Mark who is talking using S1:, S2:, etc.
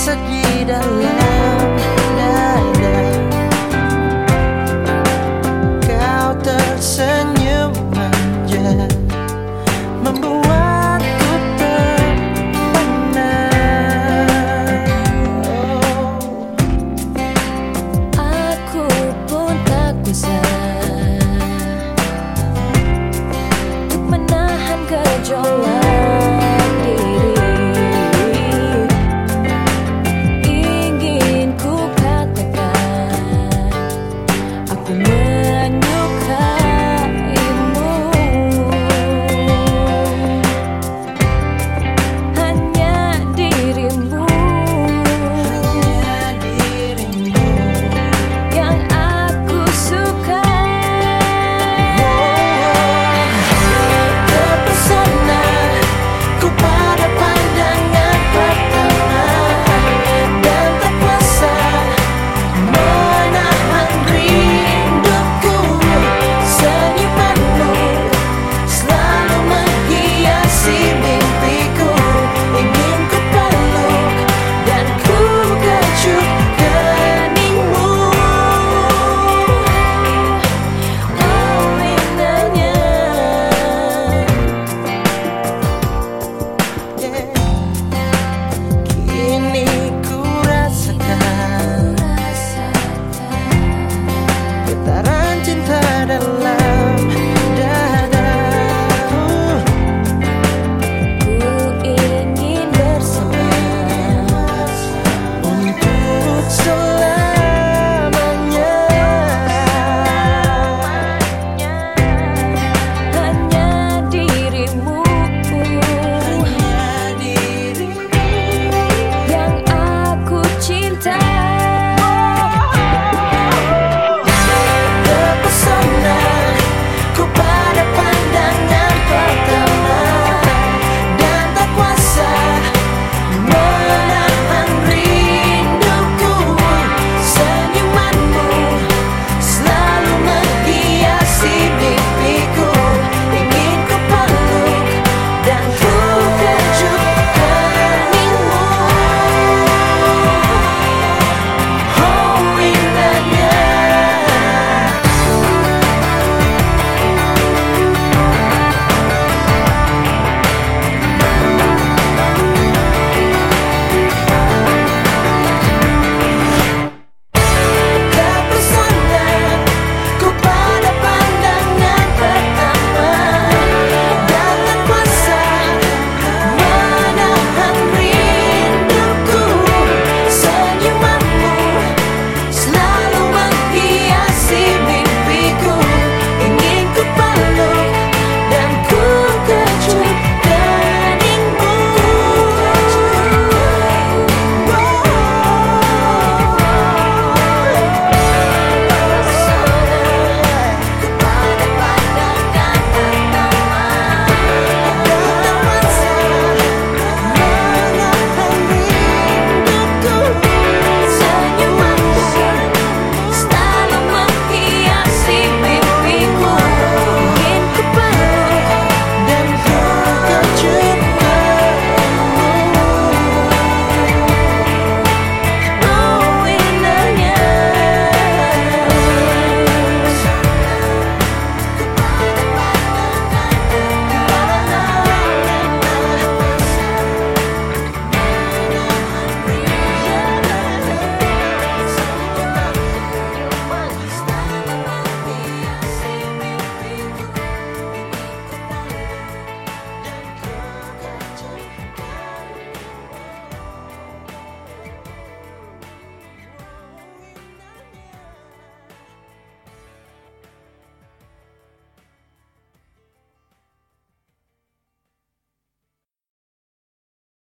S1: terdesak dalam dada Kau tersenyum aja Membuatku terpana.
S2: Aku pun tak kuasa Untuk menahan gejolak